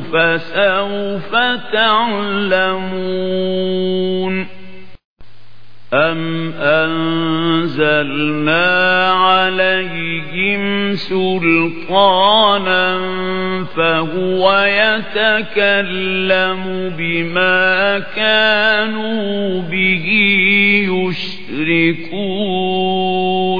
فَسَوْفَ تَعْلَمُونَ أَمْ أَنزَلْنَا عَلَيْهِمْ سُلْطَانًا فَهُوَ يَتَكَلَّمُ بِمَا كَانُوا بِهِ يُشْرِكُونَ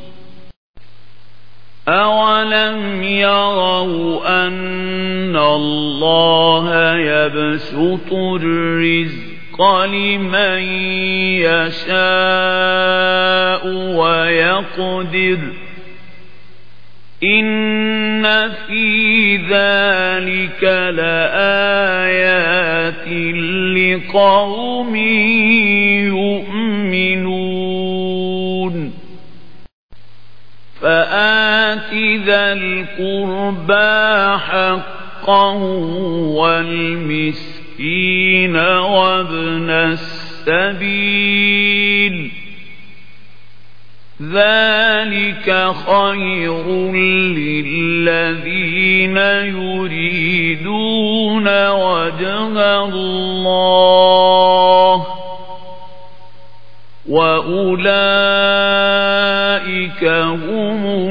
أَوَلَمْ يَرَوْا أَنَّ اللَّهَ يَبْسُطُ الرِّزْقَ لِمَن يَشَاءُ وَيَقْدِرُ إِنَّ فِي ذَلِكَ لَآيَاتٍ لِقَوْمٍ ذَا الْقُرْبَى حَقَّهُ وَالْمِسْكِينَ وَابْنَ السَّبِيلِ ذَلِكَ خَيْرٌ لِّلَّذِينَ يُرِيدُونَ وَجْهَ اللَّهِ وَأُولَئِكَ هُمُ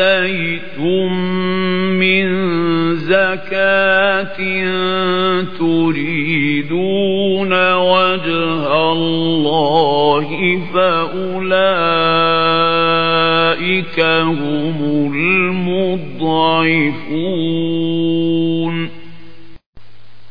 آتَيْتُم مِّن زَكَاةٍ تُرِيدُونَ وَجْهَ اللَّهِ فَأُولَئِكَ هُمُ الْمُضْعِفُونَ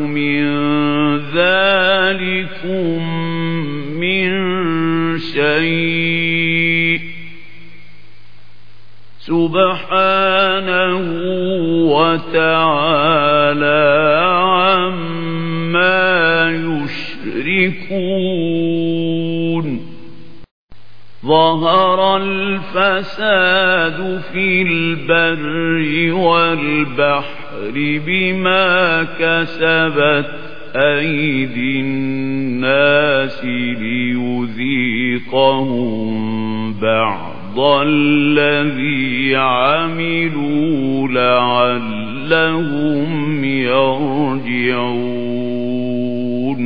مِن ذَلِكُم مِّن شَيْءٍ. سُبْحَانَهُ وَتَعَالَى عَمَّا يُشْرِكُونَ. ظَهَرَ الْفَسَادُ فِي الْبَرِّ وَالْبَحْرِ. بِمَا كَسَبَتْ أَيْدِي النَّاسِ لِيُذِيقَهُم بَعْضَ الَّذِي عَمِلُوا لَعَلَّهُمْ يَرْجِعُونَ.